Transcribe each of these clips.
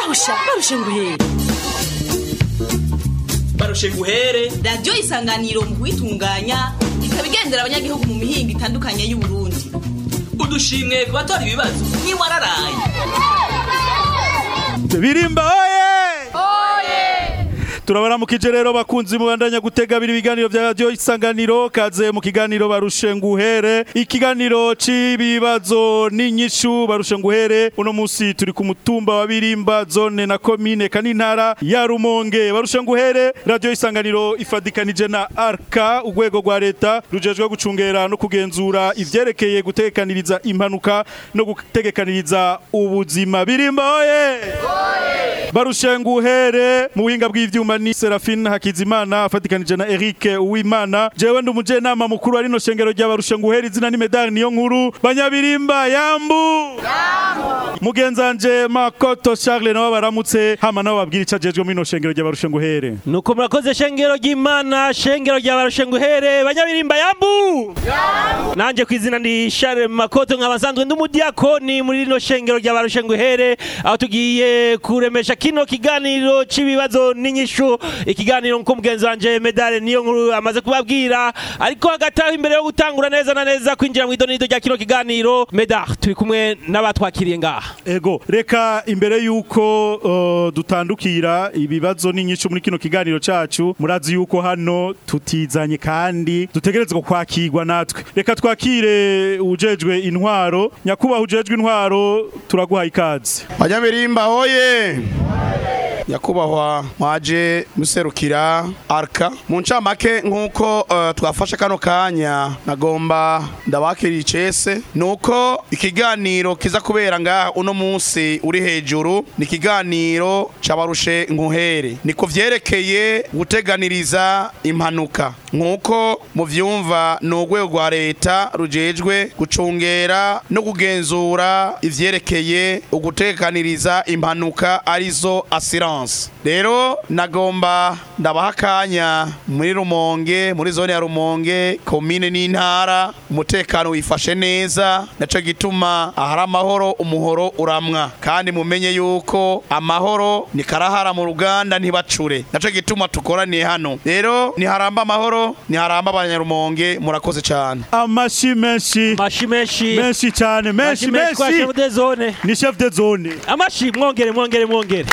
barusha barusha nguhere barushe nguhere radiyo isanganiro mu kuyitunganya ikaba igendera abanyagihugu mu mihinga itandukanye y'uburundi udushimwe ku batora ibibazo niba araraye birimba turabaramukije rero bakunzi mubandanya gutega abiri ibiganiro bya radio isanganiro kaze mu kiganiro barushe nguhere ikiganiro c'ibibazo n'inyishu barushe nguhere uno musi turi ku mutumba wa Birimba zone na commune kanintara ya Rumonge barushe nguhere radio isanganiro ifadikanije na arka ugwego rwa leta rujejwe gucungera no kugenzura ivyerekeye gutekaniriza impanuka no gutegekaniriza ubuzima birimba oye barushe nguhere mu buhinga bw'ivyuma ni Serafine Hakizimana afatikanije na Eric Uwimana jewe ndi nama mukuru ari no shengero rya barusha nguhera izina ni medali niyo nkuru banyabirimba yambu yambu mugenzanje Makoto Charles nawe baramutse hama nawe babwira icajejwe muri no shengero rya barusha nguhere nuko murakoze shengero ry'Imana shengero rya barusha nguhere banyabirimba yambu yambu nanje kwizina ndi Charles Makoto nkabasanzwe ndi muri no shengero rya barusha nguhere aho tugiye kuremesha kino kiganiro c'ibibazo n'inyishu nkuru ikiganiro nk'umugezi wanjye medale niyo nkuru amaze kubabwira ariko hagati aho imbere yo gutangura neza na neza kwinjira mu idonido rya kino kiganiro medale turi kumwe n'abatwakiriye ngaha ego reka imbere y'uko uh, dutandukira ibibazo n'inyinshi muri kino kiganiro cyacu murazi y'uko hano tutizanye kandi dutegerezwa kwakirwa natwe reka twakire ujejwe intwaro nyakubahwa ujejwe intwaro turaguha ikaze abanyamirimba hoye nyakubahwa mwaje muserukira arka mu ncamake nk'uko eh, twafashe kano kanya nagomba ndabakiriye icese ni uko ikiganiro kiza kubera ngaha uno munsi uri hejuru ni ikiganiro cabarushe nkuhere niko vyerekeye guteganiriza impanuka nk'uko muvyumva ni urwego rwa leta rujejwe gucungera no kugenzura ivyerekeye ugutekaniriza impanuka arizo assurance Renaissance rero nagomba ndabaha akanya muri Rumonge muri zone ya Rumonge komine n'intara umutekano wifashe neza naco gituma ahari amahoro umuhoro uramwa kandi mumenye yuko amahoro ni karahara mu ruganda ntibacure naco gituma tukoraniye hano rero niharamba amahoro niharamba abanyarumonge murakoze cyane amashi menshi amashi menshi menshi cyane menshi menshi ni chef de zone amashi mwongere mwongere mwongere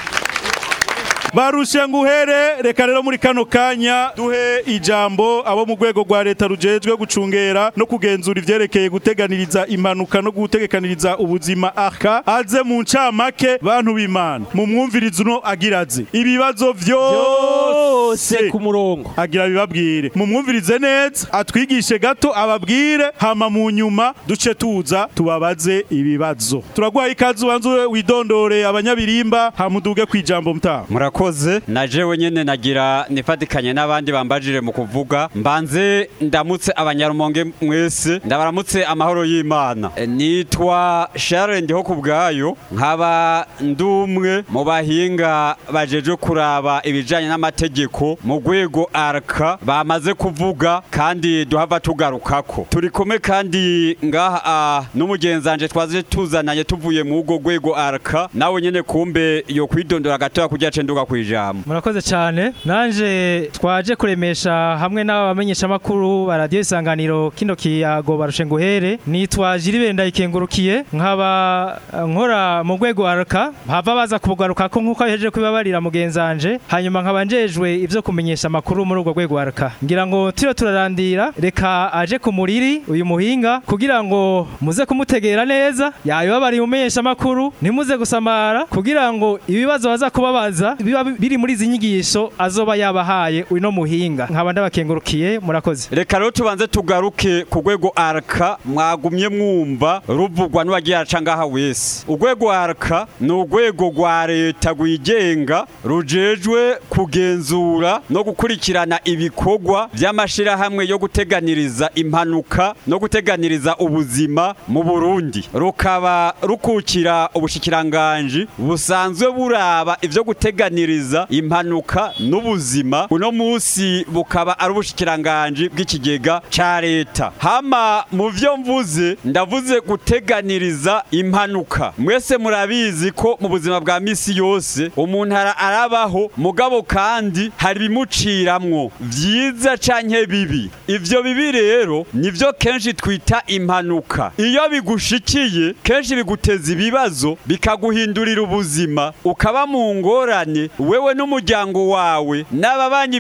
barusha nguhere reka rero muri kano kanya duhe ijambo abo mu rwego rwa leta rujejwe gucungera no kugenzura ibyerekeye guteganiriza impanuka no gutegekaniriza ubuzima aka aze mu ncamake bantu b'Imana mu mwumvirizo uno agira azi ibibazo vyose ku murongo agira bibabwire mu mwumvirize neza atwigishe gato ababwire hama mu nyuma duce tuza tubabaze ibibazo turagwaye ikazu banzu widondore abanyabirimba hamuduge ijambo kwijambo mtama nabikoze na jewe nyene nagira nifadikanye n'abandi bambajire mu kuvuga mbanze ndamutse abanyarumonge mwese ndabaramutse amahoro y'Imana e, nitwa Sharon ku bwayo nkaba ndumwe mu bahinga bajeje kuraba ibijanye n'amategeko mu rwego arka bamaze kuvuga kandi duhava tugarukako turi kumwe kandi ngaha n'umugenzanje twaje tuzananye tuvuye mu ugo rwego arka nawe nyine kumbe yo kwidondora gatoya kujya cenduka ku ijambo murakoze cyane nanje twaje kuremesha hamwe n’abamenyeshamakuru makuru baradiyo isanganiro kino kiyago barushenguhere nitwaje iribenda ikengurukiye nkaba nkora mu rwego arka hava baza kugaruka ko nkuko aheje kubabarira mugenzanje hanyuma nkaba njejwe ivyo kumenyesha amakuru muri urwo rwego arka ngira ngo tiro turarandira reka aje ku muriri uyu muhinga kugira ngo muze kumutegera neza yabibabariye umenyesha amakuru ntimuze gusamara kugira ngo ibibazo baza kubabaza biba biri muri izi nyigisho azoba yabahaye uno muhinga nkaba ndabakengurukiye murakoze reka rero tubanze tugaruke ku rwego araka mwagumye mwumva ruvugwa n'uwagiye araca ngaha wese urwego araka ni urwego rwa leta rwigenga rujejwe kugenzura no gukurikirana ibikorwa by'amashyirahamwe yo guteganiriza impanuka no guteganiriza ubuzima mu burundi rukaba rukukira ubushikiranganje busanzwe buraba ibyo guteganiriza gukusanyiriza impanuka n'ubuzima uno munsi bukaba ari ubushikiranganje bw'ikigega cya leta hama mu vyo mvuze ndavuze guteganiriza impanuka mwese murabizi ko mu buzima bwa misi yose umuntu arabaho mugabo kandi hari bimuciramwo byiza canke bibi Ibyo bibi rero nivyo kenshi twita impanuka iyo bigushikiye kenshi biguteza ibibazo bikaguhindurira ubuzima ukaba mu ngorane wewe n'umuryango wawe n'ababanyi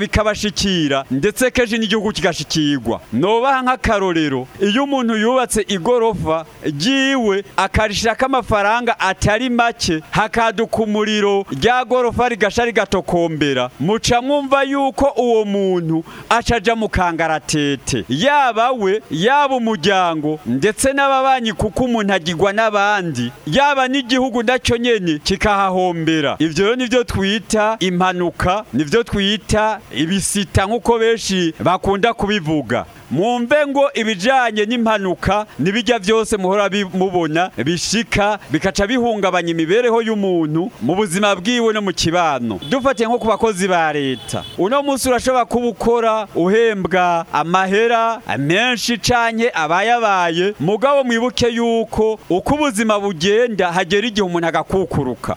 bikabashikira ndetse kenshi n'igihugu kigashikirwa nubaha nk'akarorero iyo umuntu yubatse igorofa ryiwe akarishirako amafaranga atari make hakaduka umuriro rya gorofa rigasha rigatokombera muca mwumva yuko uwo muntu acaja mu kangaratete yaba we yaba umuryango ndetse n'ababanyi kuko umuntu agirwa n'abandi yaba n'igihugu nacyo nyene kikahahombera ivyo rero nibyo twita impanuka nibyo twita ibisita nk'uko benshi bakunda kubivuga mwumve ngo ibijyanye n'impanuka n'ibijya byose muhora mubona bishika bikaca bihungabanya imibereho y'umuntu mu buzima bwiwe no mu kibano dufatiye nko ku bakozi ba leta uno munsi urashobora kuba ukora uhembwa amahera menshi cyane abayabaye mugabo mwibuke yuko uko ubuzima bugenda hagera igihe umuntu agakukuruka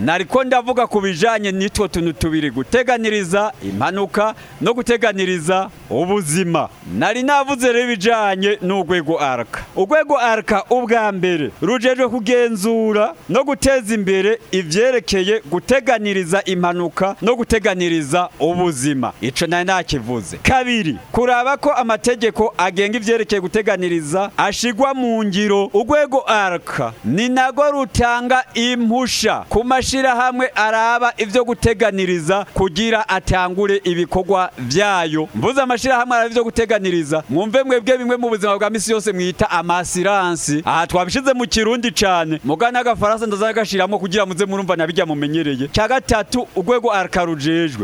nariko ndavuga ku bijanye n'itwo tuntu tubiri guteganiriza impanuka no guteganiriza ubuzima nari navuze rero ibijanye n'urwego arka urwego arka ubwa mbere rujejwe kugenzura no guteza imbere ibyerekeye guteganiriza impanuka no guteganiriza ubuzima ubuzima ico nari nakivuze kabiri kuraba ko amategeko agenga ivyerekeye guteganiriza ashigwa mu ngiro urwego arka ni narwo rutanga impusha ku mashirahamwe araba ivyo guteganiriza kugira atangure ibikorwa vyayo mvuze amashirahamwe araba ivyo guteganiriza mwumve mwebwe bimwe mu buzima bwa misi yose mwita amasiransi aha twabishize mu kirundi cane muga n'agafaransa ndazagashiramo kugira muze murumva nabijya mumenyereye cya gatatu urwego arka rujejwe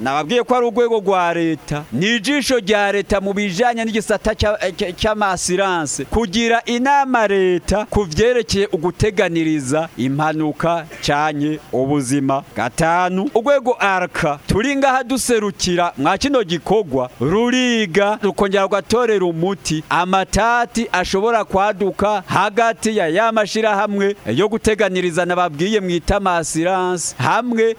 nababwiye ko ari urwego rwa leta ni ijisho rya leta mu bijyanye n'igisata eh, cy'amasiranse kugira inama leta ku byerekeye uguteganiriza bwiza impanuka cyanye ubuzima gatanu urwego araka turi ngaha duserukira mwa kino gikorwa ruriga rukongera rugatorera umuti amatati ashobora kwaduka hagati ya ya mashyirahamwe yo guteganiriza nababwiye mu itamasiranse hamwe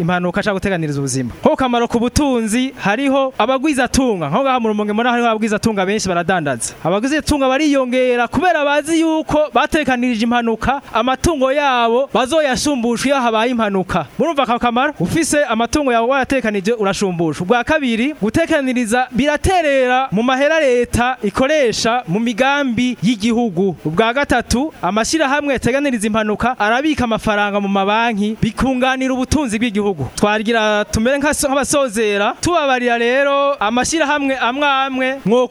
impanuka cyangwa guteganiriza ubuzima nko kamaro ku butunzi hariho abagwiza tunga nko gaha murumonge mona hariho abagwiza tunga benshi baradandaza abagwiza tunga bariyongera kubera bazi yuko batekanirije impanuka amatungo yabo bazoyashumbusha iyo habaye impanuka murumva aka kamaro ufise amatungo yawe waratekanije urashumbusha ubwa kabiri gutekaniriza biraterera mu mahera leta ikoresha mu migambi y'igihugu ubwa gatatu amashyirahamwe yateganiriza impanuka arabika amafaranga mu mabanki bikunganira ubutunzi bw'igihugu twagira tumere nk'abasozera tubabarira rero amashyirahamwe amwe amwe mwo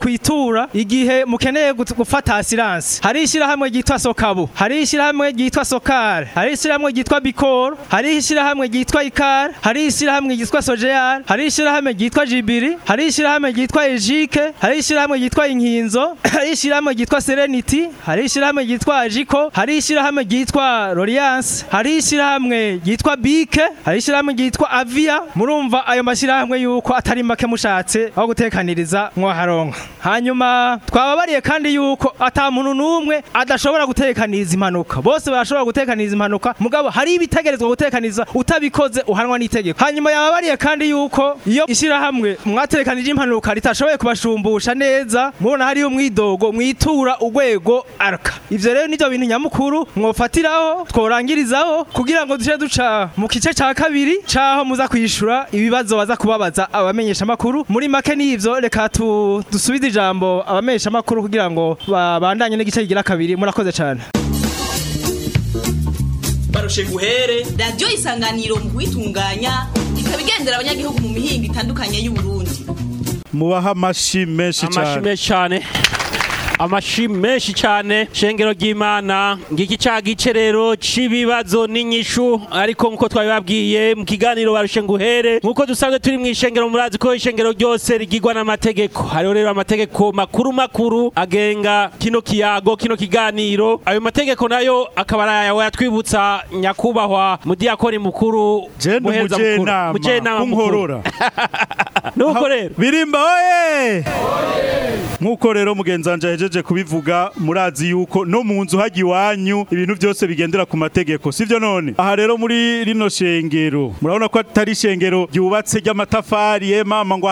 igihe mukeneye gufata asiranse hari ishyirahamwe ryitwa sokabu hari ishyirahamwe ryitwa sokare hari ishyirahamwe ryitwa bikoro hari ishyirahamwe ryitwa ikare hari ishyirahamwe ryitwa sojeyari hari ishyirahamwe ryitwa jibiri hari ishyirahamwe ryitwa ejike hari ishyirahamwe ryitwa inkinzo hari ishyirahamwe ryitwa sereniti hari ishyirahamwe ryitwa ajiko hari ishyirahamwe ryitwa Loriance hari ishyirahamwe ryitwa Bike hari ishyirahamwe ryitwa Avia murumva ayo mashyirahamwe yuko atari make mushatse aho gutekaniriza mwaharonka hanyuma twababariye kandi yuko atamuntu n'umwe adashobora gutekaniriza impanuka bose barashobora gutekaniriza impanuka mugabo hari ibitegerezwa gutekaniriza utabikoze uhanwa n'itegeko hanyuma yababariye kandi yuko iyo ishyirahamwe mwatekanije impanuka ritashoboye kubashumbusha neza mubona hariyo umwidogo mwitura urwego arka ivyo rero nivyo bintu nyamukuru mwofatiraho tworangirizaho kugira ngo duce duca mu kice cya kabiri cyaho muza kwishura ibibazo baza kubabaza abamenyesha makuru muri make n'ivyo reka dusubize ijambo abamenyesha makuru kugira ngo babandanye n'igice kigira kabiri murakoze cyane barushe guhere radiyo isanganiro mu kuyitunganya ikaba igendera abanyagihugu mu mihinga itandukanye y'uburundi mubaha amashyi menshi cyane amashi menshi cyane shengero ry'imana ngiki cya gice rero cy'ibibazo n'inyishu ariko nk'uko twabibabwiye mu kiganiro barushe nguhere nk'uko dusanzwe turi mu ishengero murazi ko ishengero ryose rigirwa n'amategeko hariho rero amategeko makuru makuru agenga kino kiyago kino kiganiro ayo mategeko nayo akaba arayawe yatwibutsa nyakubahwa mudiyakoni mukuru muheza mukuru mujenama mukuru nuko rero birimba oye nkuko rero mugenzi wanje hejeje kubivuga murazi yuko no mu nzu hagi iwanyu ibintu byose bigendera ku mategeko sivyo none aha rero muri rino shengero murabona ko atari shengero ryubatse ry'amatafari eh, mama ngo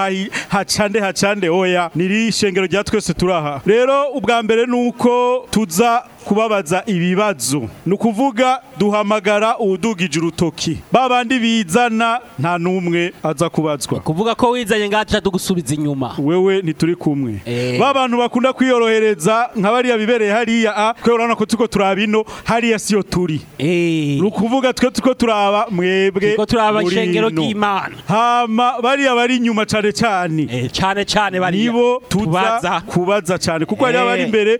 hacande hacande oya niri shengero rya twese turaha rero ubwa mbere nuko tuza kubabaza ibibazo ni ukuvuga duhamagara uwudugije urutoki babandi bizana nta n'umwe aza kubazwa kuvuga ko wizanye ngaho tugusubiza inyuma wewe ntituri kumwe eh. ba bantu bakunda kwiyorohereza nka bariya bibereye hariya ah, a twe ko turiko turaba ino hariya siyo turi eh. ni ukuvuga twe tuko turaba mwebwe muri ino hama bariya bari inyuma cyane cyane eh, cyane cyane bariya nibo tuza kubaza cyane kuko hariya bari imbere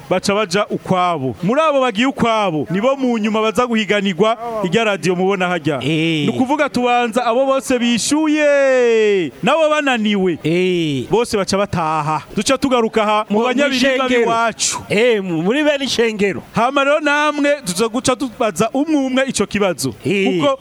baca baja ukwabo muri abo bagiye ukwabo nibo mu nyuma baza guhiganirwa irya radio mubona hajya ukuvuga tubanza abo bose bishyuye nabo bananiwe bose baca baca bataha duca tugaruka aha mu banyabiribwa b'iwacu eh, muri bene ishengero hano rero namwe tuza guca tubaza umwe umwe icyo kibazo eh. kuko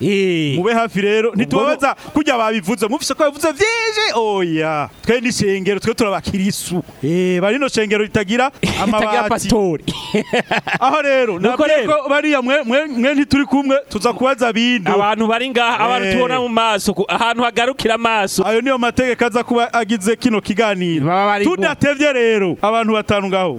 eh. mube hafi rero ntitubabaza kujya babivuze mufise ko babivuze byinshi oya twe ni shengero twe turabakirisu eh bari no shengero ritagira amabati aho rero nako bariya mwe ntituri kumwe tuza kubaza bindu abantu bari ngaha abantu eh. tubona mu maso ahantu hagarukira amaso ayo niyo mategeko aza kuba agize kino kiganiro tudatevye rero abantu batanu ngaho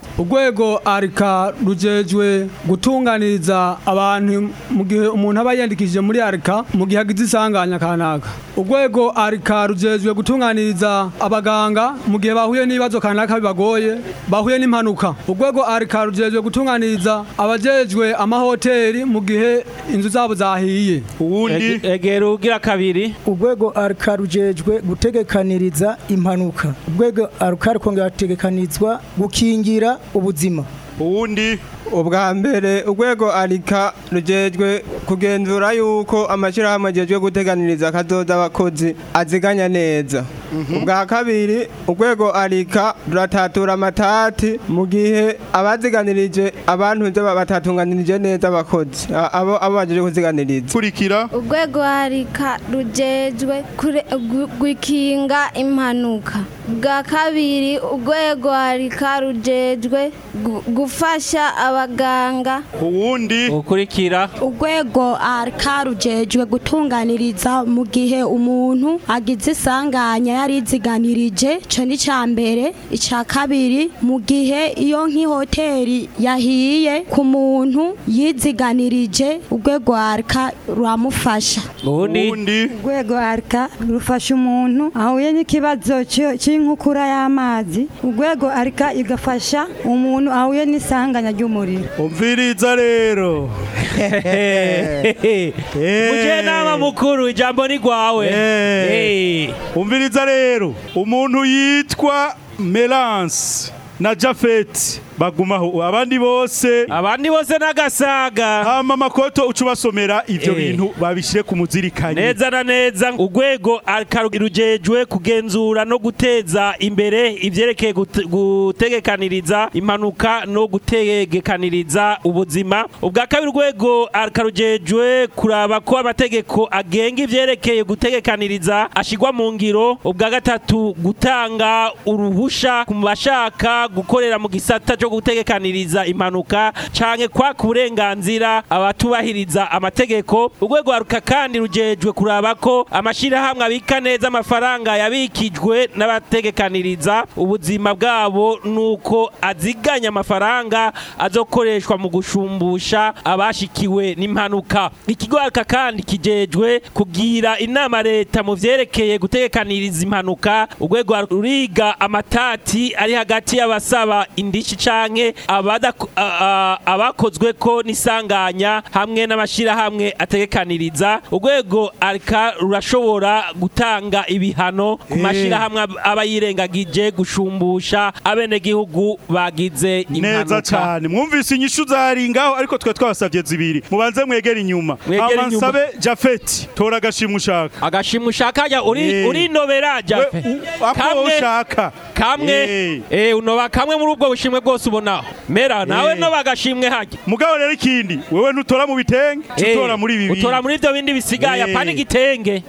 urwego arika rujejwe gutunganiriza abantu mu gihe umuntu aba yiyandikishije muri arika mu gihe agize isanganya kanaka urwego arika rujejwe gutunganiriza abaganga mu gihe bahuye n'ibibazo kanaka bibagoye bahuye n'impanuka urwego arika rugejwe gutunganiriza abajejwe amahoteli mu gihe inzu zabo zahiye uwundi egera ugira kabiri urwego arika rujejwe gutegekaniriza impanuka urwego arika rukongera gutegekanirizwa gukingira ubuzima uwundi ubwa mbere urwego arika rugejwe kugenzura yuko amashyirahamwe agejwe guteganiriza akazoza abakozi aziganya neza mhm. ubwa kabiri urwego arika ruratatura amatati mu gihe abaziganirije abantu batatunganirije neza abakozi abo bagejeje kuziganiriza kurikira urwego arika rugejwe gukinga impanuka ubwa kabiri urwego arika rujejwe gufasha aba abaganga uwundi ukurikira urwego karujejwe gutunganiriza mu gihe umuntu agize isanganya yariziganirije cyo ni cya mbere icya kabiri mu gihe iyo nk'ihoteli yahiye ku muntu yiziganirije urwego arika ruramufasha ubundi urwego arika rufasha umuntu ahuye n'ikibazo cy'inkukura y'amazi urwego arika igafasha umuntu ahuye n'isanganya ry'umuriro Zari. Omviri Zareiro. Mujenama é. mukuru igual, hein? É. O Omviri Zareiro. Umuntu yitwa Melance na Jafet bagumaho abandi bose abandi bose n'agasaga hama makoto ucubasomera ivyo eh. bintu babishire ku muzirikanye neza na neza ugwego akarugejwe kugenzura no guteza imbere ibyerekeye gutegekaniriza impanuka no gutegekaniriza ubuzima ubwa kabiri urwego akarugejwe kuraba ko amategeko agenga ibyerekeye gutegekaniriza ashigwa mu ngiro ubwa gatatu gutanga uruhusha ku bashaka gukorera mu gisata cyo cyo gutegekaniriza impanuka canke kwa kurenganzira abatubahiriza amategeko urwego ruka kandi rujejwe kuraba ko amashirahamwe abika neza amafaranga yabikijwe n'abategekaniriza ubuzima bwabo nuko aziganya amafaranga azokoreshwa mu gushumbusha abashikiwe n'impanuka ikigo kandi kijejwe kugira inama leta mu vyerekeye gutegekaniriza impanuka urwego ruriga amatati ari hagati y'abasaba indishi cyane canke abakozwe ko n'isanganya hamwe n'amashirahamwe ategekaniriza urwego arika rurashobora gutanga ibihano ku eh. mashirahamwe aba yirengagije gushumbusha abenegihugu bagize neza cyane mwumvise inyishu zaringaho ariko twe twasabye zibiri mubanze mwegere inyuma amansabe jafeti tora agashimwe ushaka agashimwe ushaka eh. urinobera jafeti kamwe eh. unoba kamwe muri ubwo bushimwe bwose bose ubonaho mera eh. nawe no bagashimwe hajye mugabo rero ikindi wewe ntutora mu bitenge eh. utora muri ibi utora muri ibyo bindi bisigaye eh. apana igitenge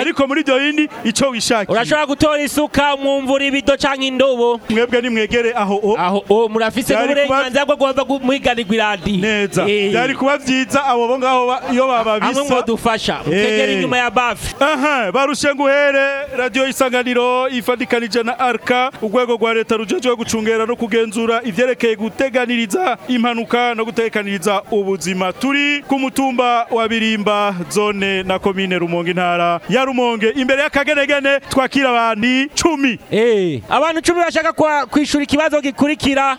ariko muri ibyo bindi icyo wishakiye urashobora gutora isuka umwumvura ibido cyangwa indobo mwebwe nimwegere aho o aho murafise n'uburenganzira bwo guhava muhiganirwa iradi neza byari kuba byiza abo bo ngaho iyo bababisa amwe ngo dufasha mukegera inyuma ya bafi aha barushe nguhere radio isanganiro ifadikanije na arka urwego rwa leta rujejwe gucungera no kugenzura kwiga ivyerekeye guteganiriza impanuka no gutekaniriza ubuzima turi kumutumba wa Birimba zone na komine Rumonge intara ya Rumonge imbere y'akagenegene twakira abandi cumi eh abantu cumi bashaka kwishura ikibazo gikurikira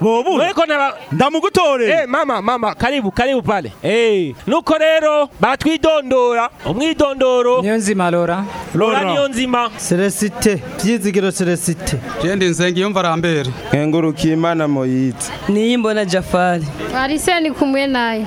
bobura ariko naba ndamugutore eh mama mama karibu karibu pale eh nuko rero batwidondora umwidondoro niyo nzima lora lora niyo nzima celestite byizigiro celestite gende nsengi yumva rambere engurukiye imana moyitse niyimbona jafari ariseni kumwe naye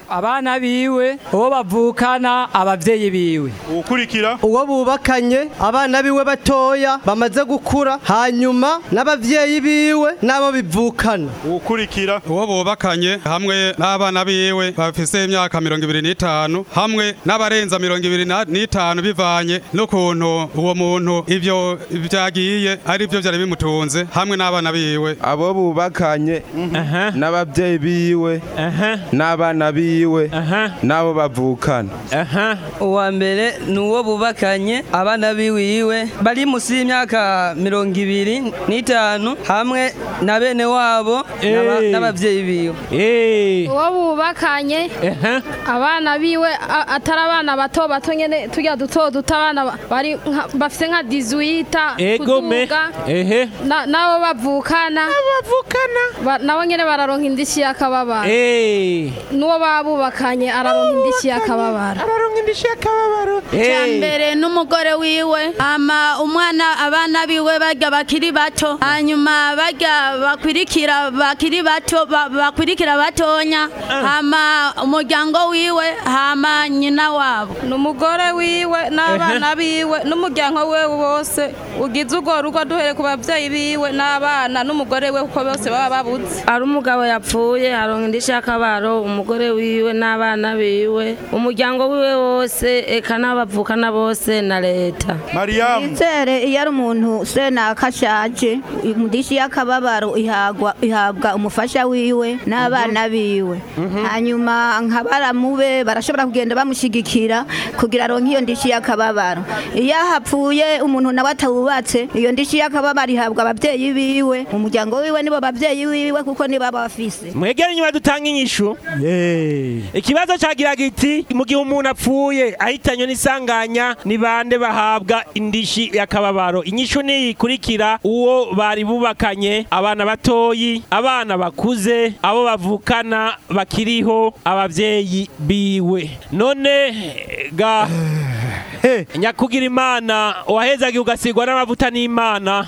abana biwe uwo bavukana ababyeyi biwe ukurikira uwo bubakanye abana biwe batoya bamaze gukura hanyuma n'ababyeyi biwe n'abo bivukana ukurikira uwo bubakanye hamwe n'abana biwe bafise imyaka mirongo ibiri n'itanu hamwe n'abarenza mirongo ibiri n'itanu bivanye no n'ukuntu uwo muntu ibyo byagiye ari byo byari bimutunze hamwe n'abana biwe abo bubakanye n'ababyeyi biwe n'abana biwe n'abo bavukana uwa mbere nuwo bubakanye abana biwiwe bari munsi y'imyaka mirongo ibiri n'itanu hamwe na bene wabo n'ababyeyi biwe uwo bubakanye abana biwe atari abana bato bato nyine tujya duto duto abana bari bafite nka dizuyita kuduga nabo bavukana nabo nyine bararonka indishyi y'akababaro n'uwo babubakanye araronka indishyi y'akababaro mbere n'umugore wiwe ama umwana abana biwe bajya bakiri bato hanyuma bajya bakurikira bakiri bato bakurikira batonya ah. ama umuryango wiwe hama nyina wabo n'umugore wiwe n'abana biwe biwe n'umuryango we wose ugize urwo rugo duhere ku babyeyi biwe n'abana n'umugore we kuko bose baba babuze ari umugabo yapfuye aronka indi akabaro umugore wiwe n'abana biwe umuryango wiwe wose eka n'abavukana bose na leta mariyamu nizere iyo ari umuntu senaka ashaje indishi y'akababaro ihabwa umufasha wiwe n'abana biwe mhm. hanyuma nka baramube barashobora kugenda bamushyigikira kugira aronke iyo ndishi y'akababaro iyo hapfuye umuntu nawe atawubatse iyo ndishi y'akababaro ihabwa ababyeyi biwe umuryango wiwe nibo babyeyi biwe kuko nibo aba bafise mwegere inyuma dutanga inyishu ikibazo cyagira giti mu gihe umuntu apfuye ahitanywe n'isanganya ni bande bahabwa indishi y'akababaro inyishu ni ikurikira uwo bari bubakanye abana batoyi abana bakuze abo bavukana bakiriho ababyeyi biwe none ga eh. nyakugira imana wahezaga ugasigwa n'amavuta n'imana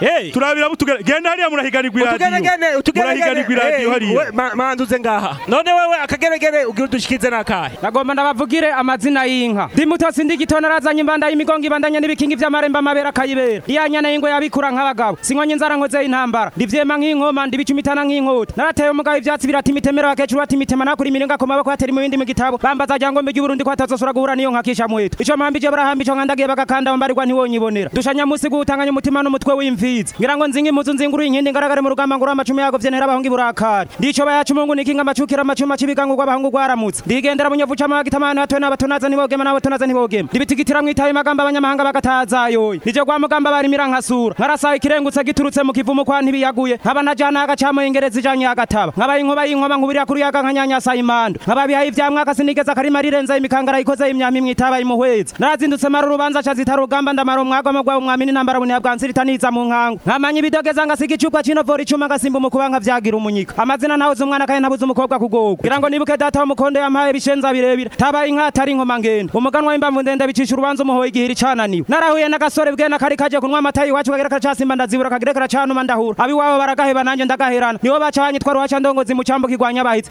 eh turabira butugera genda hariya murahiganirwa radio Utugeragene utugeragene radio eh, hariya manduze ngaha none wewe akageregere ugirudushikize nakahe Nagomba ndabavugire amazina y'inka Dimutasi ndigitona razanye imbanda y'imigongo ibandanya n'ibikingi vy'amaremba mabera kayibera Iyanyana ingwe yabikura nk'abagabo Sinkonye nzara y'inkoze intambara ndivyema nk'inkoma ndibicumitana nk'inkota narateye umugabo ivyatsi birati imitemera bakecuru bati imitema nakuri imiringa koma bako mu bindi mu gitabo bambaza ryangombwa ry'uburundi ko kwatazosura guhura n'iyo nkakisha muhito ico mpambije barahambije nkandagiye bagakanda mbarirwa ntiwonyibonera dushanya musi gutanganya umutima n'umutwe wimvize ngira ngo nzinge impuzu nzinguruye inkindi ngaragare mu rugamba ngura amacumi yago vyenera abahungu burakari ndicoba bayacu mungu nikinga amacukira amacuma cibigangurwa abahungu gwaramutse ndigendera bunyovu cama gitamana hatwe n'abatonaza ntibogema n'abatonaza ntibogema ndibitigitira mwitaye magamba abanyamahanga bagatazayoye nije kwa mugamba bari nkasura nkarasa ikirengutse giturutse mu kivumo kwa ntibiyaguye nkaba najana agacamuyengereza ijanye agataba nkabaye inkuba y'inkoma nkubirira kuri yaga nkanyanyasa impandu nkababihaye ivyamwa akasinigeza akarima rirenza imikangara ikoze imyami mwitaba imuhweza narazindutse mara urubanza ca zitara urugamba ndamara umwagwa mugwa umwamini nambara bunira bwa nsiritaniza mu nkango nkamanya ibidogeza ngasiga icubwa c'inovora icuma ngasimba umukuba nkavyagira umunyika amazina ntabuze umwana kandi ntabuze umukobwa kugogwa kugira ngo nibuke data w'umukondo yampaye bishenza birebire tabaye inka atari inkoma ngenda umuganwa w'imbamvu ndende bicisha urubanza umuhoye igihiri cananiwe narahuye n'agasore bwena kari kaje kunywa matayi iwacu kagira karacasimba ndazibura kagire karaca ndanuma ndahura abiwabo baragaheba nanjye ndagahirana nibo baca banyitwara waca ndongozi mu cyambu kirwanya abahitsi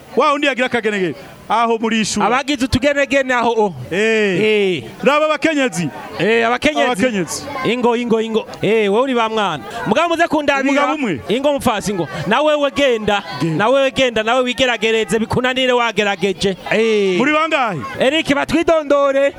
wa wundi yagira akagenegene aho muri ishuri abagize utugenegene aho oh. eh raba eh. abakenyezi eh abakenyezi ingo ingo ingo eh wowe uri ba mwana mugabo muze kundabira ingo mupfasi ingo nawe wegenda nawe wegenda nawe wigeragereze bikunanire wagerageje eh muri bangahe Eric batwidondore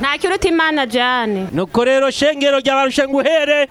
nta kiruta imana jane nuko rero shengero rya barushe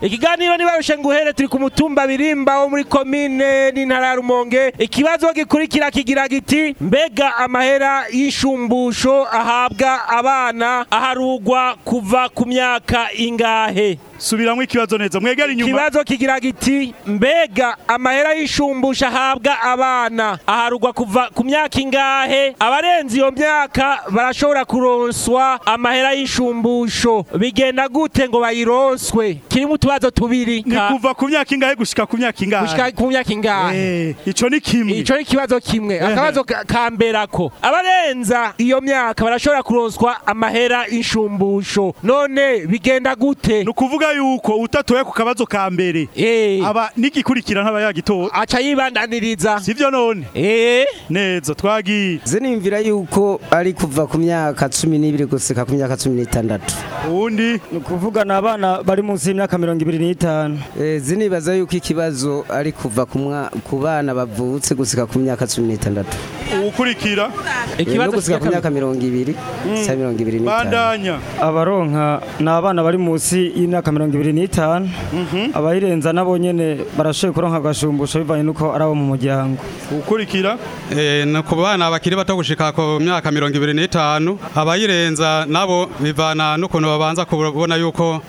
ikiganiro ni barushe turi ku mutumba birimba wo muri komine n'intara ya rumonge ikibazo gikurikira kigira giti mbega amahera y'ishumbusho ahabwa abana aharugwa kuva ku myaka ingahe subiramo ikibazo neza mwegera inyuma ikibazo kigira giti mbega amahera y'ishumbusho amafasha ahabwa abana aharugwa kuva ku myaka ingahe abarenze iyo myaka barashobora kuronswa amahera y'ishumbusho bigenda gute ngo bayironswe kirimo utubazo tubiri ni kuva ku myaka ingahe gushika ku myaka ingahe gushika ku myaka ingahe eh, ico ni kimwe ico ni kibazo kimwe akabazo ko abarenza iyo myaka barashobora kuronswa amahera y'ishumbusho none bigenda gute ni ukuvuga yuko utatoye ku kabazo ka mbere eh. aba nigikurikira ntaba yagitoye aca yiba babandaniriza sivyo none eh neza twagiye ze yuko ari kuva ku myaka 12 guseka ku myaka 16 undi kuvugana abana bari munsi y'imyaka 25 eh zinibaza yuko ikibazo ari kuva ku bana bavutse guseka ku myaka 16 uwukurikira ikibazo gusiga mirongo ibiri cyangwa hmm. mirongo ibiri n'itanu abaronka ni abana bari munsi y'imyaka mirongo ibiri n'itanu mhm. abayirenza nabo nyine barashoboye kuronka agashumbusho bivanye n'uko ari abo mu muryango ukurikira eh, ni ku bana bakiri bato gushika ku myaka mirongo ibiri n'itanu abayirenza nabo bivana n'ukuntu babanza kubona yuko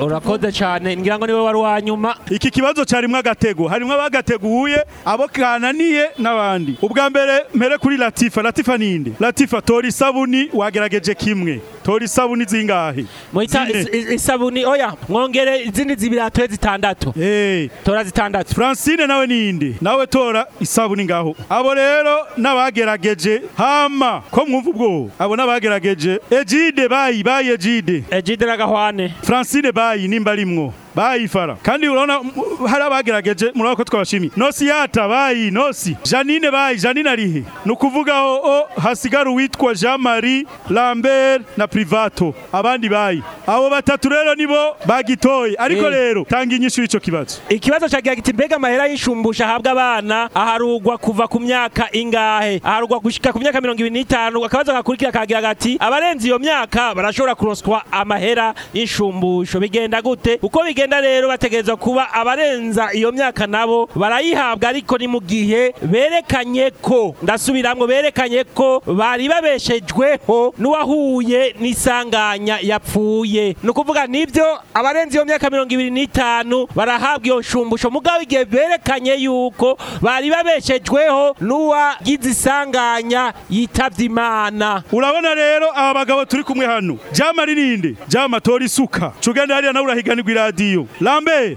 urakoze cyane ngira ngo niwe wari uwa nyuma iki kibazo cyarimwo agategu harimo abagateguye abo kanani duhaniye n'abandi ubwa mbere mpere kuri latifa latifa ninde latifa tora isabuni wagerageje kimwe tora isabuni zingahe muhita isabuni oya mwongere izindi zibiri hatoye zitandatu eh. tora zitandatu francine nawe ninde nawe tora isabuni ngaho abo rero n'abagerageje hama ko mwumva ubwo abo n'abagerageje ejide bayi bayi ejide ejide n'agahwane francine bayi nimba arimwo bayifara kandi urabona hari abagerageje murabona ko twabashimiye nosi yata bayi nosi janine bayi janine arihe ni ukuvuga aho hasigara uwitwa jean marie lambert na privato abandi bayi abo batatu rero nibo bagitoye ariko eh. rero tanga inyishu y'icyo kibazo ikibazo cyagira giti mbega amahera y'ishumbusha ahabwa abana aharugwa kuva ku myaka ingahe aharugwa gushyika ku myaka mirongo ibiri n'itanu akabazo gakurikira kagira gati abarenze iyo myaka barashobora kuroswa amahera y'ishumbusho bigenda gute uko igenda rero bategereza kuba abarenza iyo myaka nabo barayihabwa ariko ni mu gihe berekanye ko ndasubiramo berekanye ko bari babeshejweho n'uwahuye n'isanganya yapfuye ni ukuvuga nibyo abarenze iyo myaka mirongo ibiri n'itanu barahabwa iyo shumbusho mugabo igihe berekanye yuko bari babeshejweho n'uwagize isanganya yitabye imana urabona rero aba bagabo turi kumwe hano jama rininde jama tora isuka cugenda hariya nawe urahiganirwa iradiyo iradiyo lambere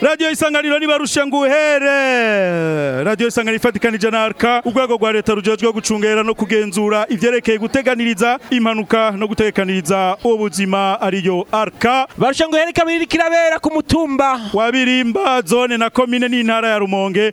radio isanganiro nibarushe nguhere radio isanganiro ifatikanije na arka urwego rwa leta rujejwe gucungera no kugenzura ivyerekeye guteganiriza impanuka no gute gutekaniriza ubuzima ariyo arka barushango yari kabiri kirabera ku mutumba wa birimba zone na komine n'intara ya rumonge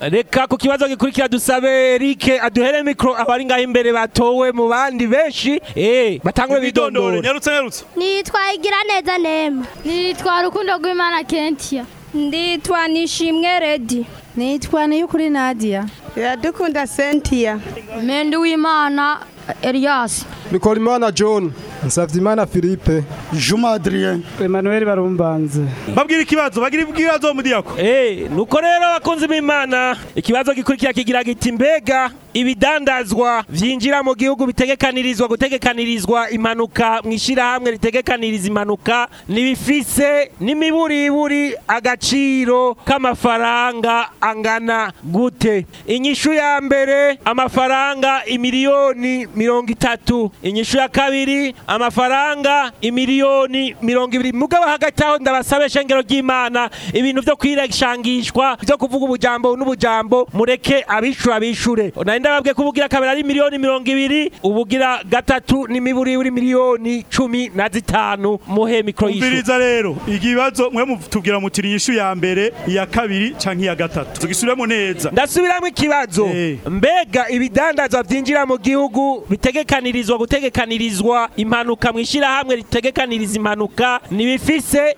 reka ku kibazo gikurikira dusabe erike aduhere mikoro abari ngaho imbere batowe mu bandi benshi eh, batangure bidondore nyarutse nyarutse nitwa igira neza nema nitwa rukundo rw'imana kentia nditwa nishimwe redi nitwa niyukuri Nadia. iradukunda sentiya mende uw’imana eliyasi Bikorimana John Nsavimana Philippe Juma Adrien Emmanuel Barumbanze Babwira ikibazo bagira ikibazo mu diyako Eh nuko rero abakunzi b'Imana ikibazo gikurikira kigira giti mbega ibidandazwa vyinjira mu gihugu bitegekanirizwa gutegekanirizwa impanuka mu hamwe ritegekaniriza impanuka nibifise n'imiburiburi agaciro k'amafaranga angana gute inyishu ya mbere amafaranga imiliyoni mirongo itatu inyishu ya kabiri amafaranga imiliyoni mirongo ibiri mugabo hagati aho ndabasabe ishengero ry'imana ibintu byo kwirashangishwa byo kuvuga ubujambo n'ubujambo mureke abishura abishure nari ndababwiye ko ubugira kabiri ari miliyoni mirongo ibiri ubugira gatatu n'imiburi uri miliyoni cumi na zitanu muhe mikoro yishu rero ikibazo mwe mutubwira muti inyishu ya mbere iya kabiri canke iya gatatu tugisubiremo neza ndasubiramwe ikibazo eh. mbega ibidandazwa byinjira mu gihugu bitegekaniriza gutegekanirizwa impanuka mu ishyirahamwe ritegekaniriza impanuka ntibifise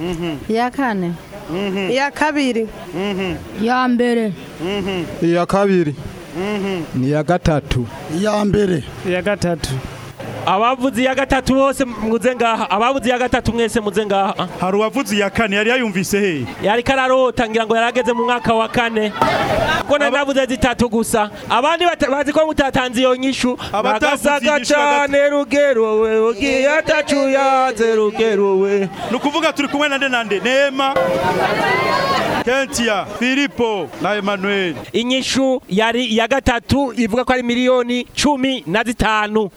mhm. iya kane iya kabiri iya mbere iya kabiri ni iya gatatu iya mbere iya gatatu abavuzi ya gatatu bose muze abavuzi ya gatatu mwese muze hari uwavuzi ya kane yari yayumvise he yari kararota ngira ngo yarageze mu mwaka wa kane ko nari navuze zitatu gusa abandi bazi ko mutatanze iyo nyishu bagasaga cane rugero we ugiye atacu yaze rugero we ni ukuvuga turi kumwe na nande nema kentia filipo na emanuel inyishu yari iya gatatu ivuga ko ari miliyoni cumi na zitanu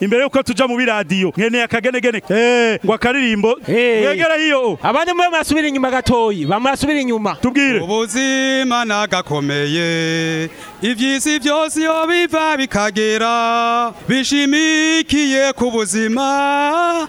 imbere yuko tuja mu biradiyo nkeneye akagenegene ngo akaririmbo mwegera hiyo abanye mube mwasubira inyuma gatoyi bamwasubira inyuma tubwire ubuzima nagakomeye ivyisi vyose yo biva bikagera bishimye nshimikiye ku buzima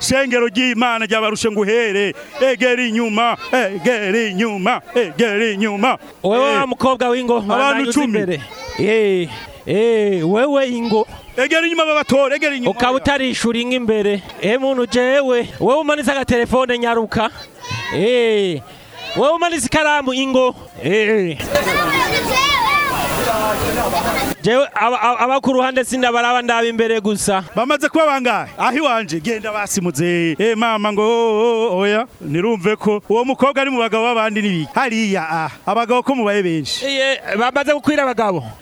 shengero ry'Imana ryabarushe nguhere egera inyuma egera egera inyuma egera inyuma wowe wa mukobwa wingo abantu icumi wewe ingo egera inyuma babatora egera inyuma ukaba utarishura inka imbere muntu jewe wowe umanitse agatelefone nyaruka wowe umanitse ikaramu ingo jewe aba ku sindabaraba ndaba imbere gusa bamaze kuba bangahe aho iwanje genda basimuze eh mama ngo oh, oh, oh, oya nirumve ko uwo mukobwa ari mu bagabo b'abandi n'ibiki hariya ah, abagabo ko mubaye benshi iye bamaze gukwira abagabo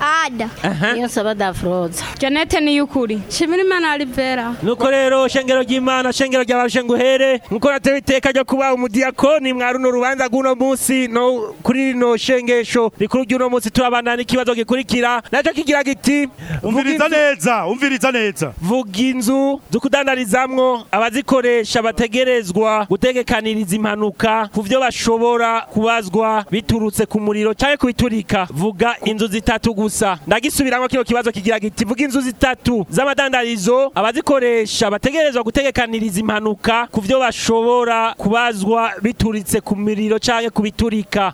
Ada iyo saba da Froza Janet ni yukuri shimira Imana Alivera nuko rero shengero ry'Imana shengero ry'abashenguhere nkuko nateye iteka ryo kuba umudiakoni mwaruno rubanza guno munsi no kuri rino shengesho rikuru ry'uno munsi turabana n'ikibazo gikurikira naco kigira giti umviriza neza umviriza neza vuga inzu zo kudandarizamwo abazikoresha bategerezwa gutegekaniriza impanuka ku vyo bashobora kubazwa biturutse ku muriro canke kubiturika vuga inzu zitatu gusa ndagisubiramwo kino kibazo kigira giti vuga inzu zitatu z'amadandarizo abazikoresha bategerezwa gutegekaniriza impanuka ku vyo bashobora kubazwa biturutse ku miriro canke kubiturika ziboneka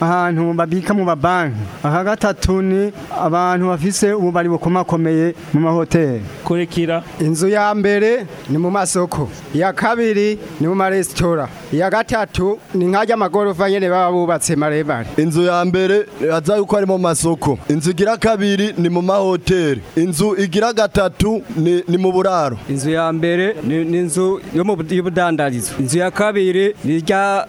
ahantu babika mu mabanki aha gatatu ni abantu bafise umubari bukomakomeye mu mahoteli kurekera inzu ya mbere ni mu masoko ya kabiri ni mu maresitora ya gatatu ni nkajya amagorofa nyene baba bubatse maremare inzu ya mbere aza yuko ari mu masoko inzu igira kabiri ni mu mahoteli inzu igira gatatu ni, ni mu buraro inzu ya mbere ni inzu yo mu y'ubudandarizo inzu ya kabiri ni rya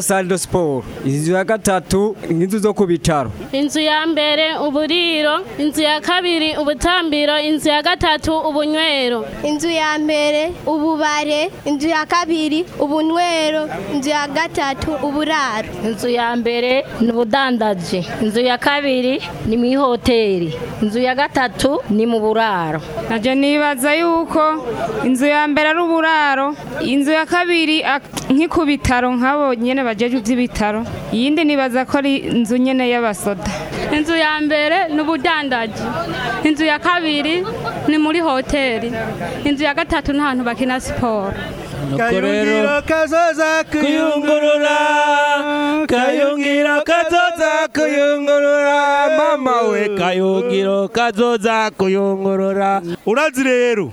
sando siporo inzu ya gatatu inzu zo ku bitaro inzu ya mbere uburiro inzu ya kabiri ubutambiro inzu ya gatatu ubunywero inzu ya mbere ububare inzu ya kabiri ubunywero inzu ya gatatu uburaro inzu ya mbere ni ubudandaji inzu ya kabiri ni mu ihoteli inzu ya gatatu ni mu buraro nabyo nibaza yuko inzu ya mbere ari uburaro inzu ya kabiri nkiku bitaro nk'abo nyine bajeje iby'ibitaro iyindi nibaza ko ari inzu nyine y'abasoda inzu ya mbere ni ubudandaji inzu ya kabiri ni muri hoteli inzu ya gatatu n'ahantu bakina siporo kayungira kazoza kuyungurura kayungira kazoza kuyungurura mama we kayungiro kazoza kuyungurura urazi rero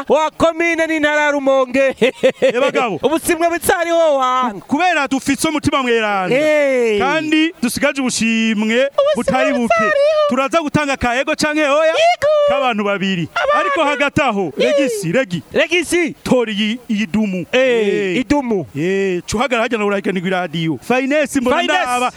wa komine ni ya yabagabo eh, ubusimwe bitsari ho wa kubera dufitse umutima mweranda eh. kandi dusigaje ubushimwe butari buke turaza gutanga kaego canke oya k'abantu babiri ariko hagataho aho regisi regi regisi tori idumu eh idumu eh cuhagara hajana urahika ni radio finance mbona ndaba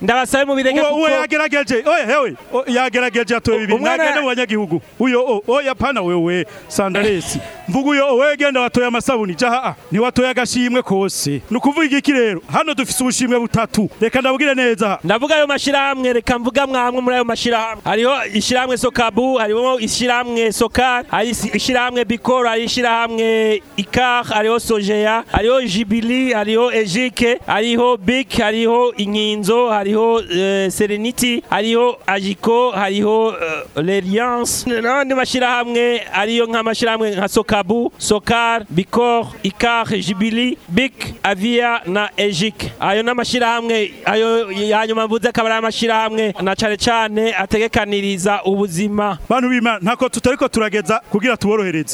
ndabasabe mu birenge kuko uwo yagerageje oye hewe yagerageje atoye bibiri nagende mu banyagihugu uyo o wewe sandaresi mvuga uyo wewe genda watoye amasabuni jaha ah, ntiwatoye agashimwe kose ni ukuvuga igiki rero hano dufise ubushimwe butatu reka ndabugire neza ndavuga ayo mashirahamwe reka mvuga mwamwe muri ayo mashirahamwe hariho ishiramwe sokabu hariho ishiramwe sokar hari ishyirahamwe bikoro hari ishiramwe ikar hariho sojeya hariho jibili hariho ejike hariho bik hariho inkinzo hariho eh, sereniti hariho ajiko hariho eh, reliance n'abandi mashyirahamwe ariyo nk'amashyirahamwe nka sokabu sokar bikor ikar jibili bik aviya na ejike ayo n'amashyirahamwe ayo yanyuma mvuze akaba ari amashyirahamwe na cyane cyane ategekaniriza ubuzima bantu b'imana ntako tutari ko turageza kugira tuborohereze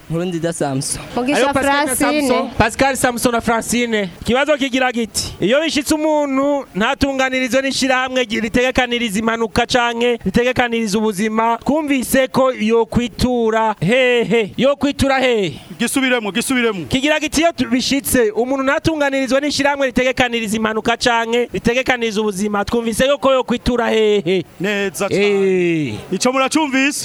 nkurunziza samuson mugisha francine pascal samuson na francine ikibazo kigira giti iyo bishitse umuntu ntatunganirizwe n'ishyirahamwe ritegekaniriza impanuka canke ritegekaniriza ubuzima twumvise ko kwitura hehe kwitura hehe gisubiremo gisubiremo kigira giti iyo bishitse umuntu natunganirizwa n'ishiramwe ritegekaniriza impanuka canke ritegekaniriza ubuzima twumvise yuko yo kwitura hehe neza cyane muracumvise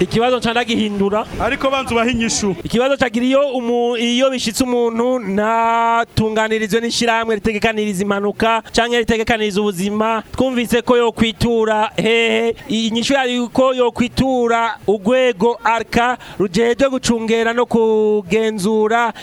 ikibazo canda gihindura ariko banzu bahinyishu ikibazo cagiriyo umu iyo bishyitse umuntu natunganirizwe n'ishiramwe ritegekaniriza impanuka canke ritegekaniriza ubuzima twumva twumvise ko yo kwitura hehe inyishu yuko yo kwitura urwego arka rujeje gucungera no kugenzura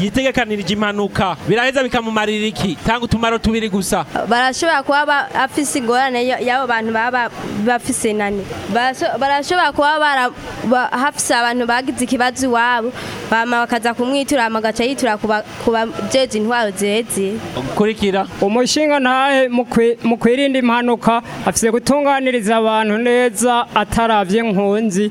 yitegekanirije impanuka biraheza bikamumarira iki tanga utumaro tubiri gusa barashobora kuba bafise ingorane y'abo bantu baba bafise nani barashobora kuba hafise abantu bagize ikibazo iwabo bama bakaza kumwiturama agaca yitura ku intwaro zirezire gukurikira umushinga ntahe mu kwirinda impanuka afise gutunganiriza abantu neza ataravye nkunzi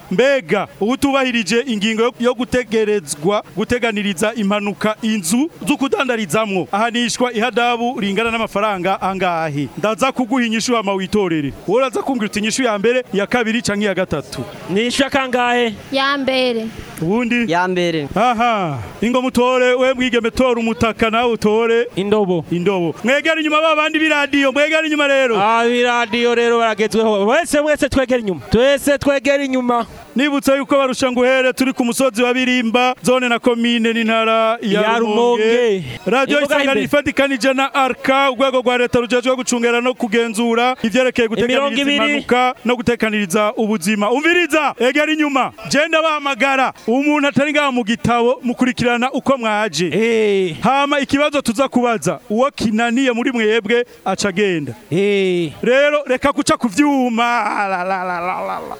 mbega ubutubahirije ingingo yo gutegerezwa guteganiriza impanuka inzu zo kudandarizamwo ahanishwa ihadabu ringana n'amafaranga angahe ndaza kuguha inyishu ama witorere wowe uraza kumbwira uti inyishu ya mbere ya kabiri canke ya gatatu nishyura kangahe ya mbere ubundi ya mbere aha aha ingo mutore we mwigeme tora umutaka nawe utore indobo indobo mwegera inyuma babandi biradiyo mwegera inyuma rero ah biradiyo rero baragezweho wese wese twegera inyuma twese twegera inyuma nibutsa yuko barushanguhere turi ku musozi wa birimba zone na komine n'intara ya rumonge radiyo isanganiro ifatikanije ijana arka urwego rwa leta rujejwe gucungera no kugenzura ibyerekeye gutekaniriza impanuka no gutekaniriza ubuzima umviriza egera inyuma genda bahamagara umuntu atari ngaha mu gitabo mukurikirana uko mwaje eh. hama ikibazo tuza kubaza uwo kinaniye muri mwebwe aca agenda eh. rero reka kuca ku vyuma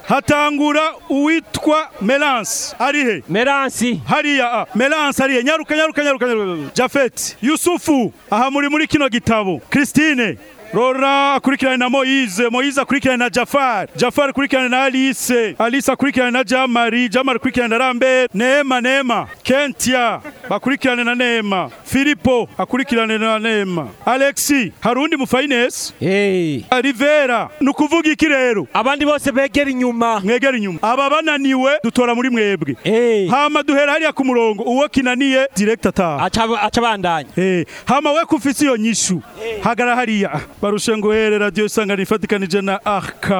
hatangura uwitwa meranse ari he meransi hariya ah, meranse ariye nyaruka nyaruka nyaruka jafeti yusufu aha muri muri kino gitabo christine Rora akurikirane na Moise, Moise akurikirane na Jafar, Jafar akurikirane na Alice, Alice akurikirane na Jamari, Jamari akurikirane na Rambe, Neema, Neema, Kentia akurikirane na Neema, Filipo akurikirane na Neema, Alexi, harundi Mufaines, hey. Rivera nukuvuga iki rero abandi bose begera inyuma mwegera inyuma aba bananiwe dutora muri mwebwe hey. hama duhera hariya ku murongo uwo kinaniye direct ata Acha acha bandanye. hey. hama we kufisiyo nyishu hey. hagara hariya barushe ngo here radio isangano ifatikanije na AK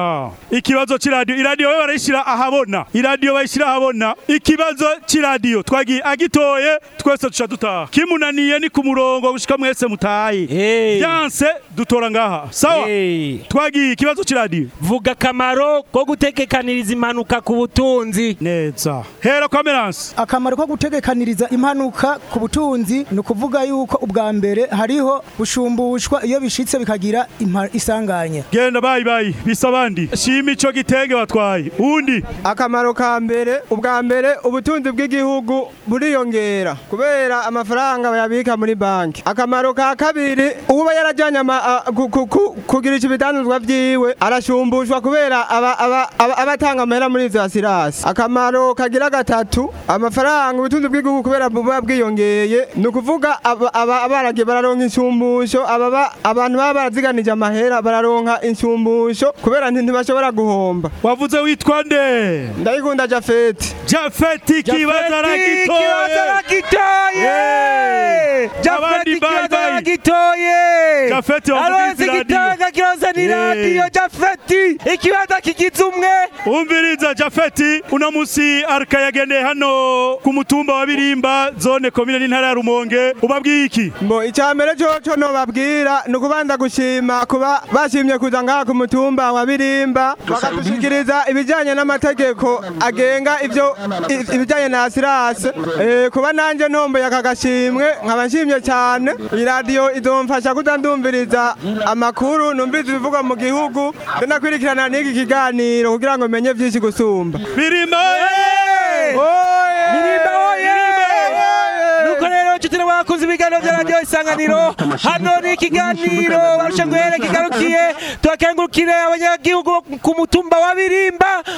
ikibazo c'iradio iradio we barayishira ahabona iradio bayishira ahabona ikibazo c'iradio twagiye agitoye twese tuca dutaha kimunaniye ni ku murongo gushika mwese mutaye hey. byanse dutora ngaha sawa twagiye ikibazo c'iradio vuga akamaro ko gutegekaniriza impanuka ku butunzi neza hera kameranse akamaro ko gutegekaniriza impanuka ku butunzi ni ukuvuga yuko ubwa mbere hariho gushumbushwa iyo bishitse bikagira kugira isanganya genda bayi bayi bisa abandi shima ico gitenge batwaye undi akamaro ka mbere ubwa mbere ubutunzi bw'igihugu buriyongera kubera amafaranga bayabika muri banki akamaro ka kabiri uba yarajyanye kugira icyo ibidandazwa byiwe arashumbushwa kubera abatanga amahera muri za asirasi akamaro kagira gatatu amafaranga ubutunzi bw'igihugu kubera buba bwiyongeye ni ukuvuga abaragiye bararonka inshumbusho abantu baba abapiganije amahera bararonka insumbusho kubera nti ntibashobora guhomba wavuze witwa nde ndayikunda jafeti jafeti kibaza aragitoye jafeti kibaza aragitoye igitanga kironse ni radiyo jafeti ikibaza kigize umwe umviriza jafeti uno munsi arka yagendeye hano ku mutumba wa birimba zone komine n'intara ya rumonge ubabwiye iki mbo icyambere cyo cyo nobabwira ni ukubanda gushyira turabashima kuba bashimye kuza ngaha ku mutumba wa birimba bakadushikiriza ibijyanye n'amategeko agenga ibyo ibijyanye na asirasi eh, kuba nanjye ntomboye aka gashimwe nkaba nshimye cyane iyi radiyo idomfasha kutandumviriza amakuru numviriza ibivugwa mu gihugu ndanakurikirana n'iki kiganiro kugira ngo menye byinshi gusumba birima oh! inshuti n'abakunzi ibiganiro bya radiyo isanganiro hano ni ikiganiro barushanguhere kigarukiye turakengurukire abanyagihugu ku mutumba wa birimba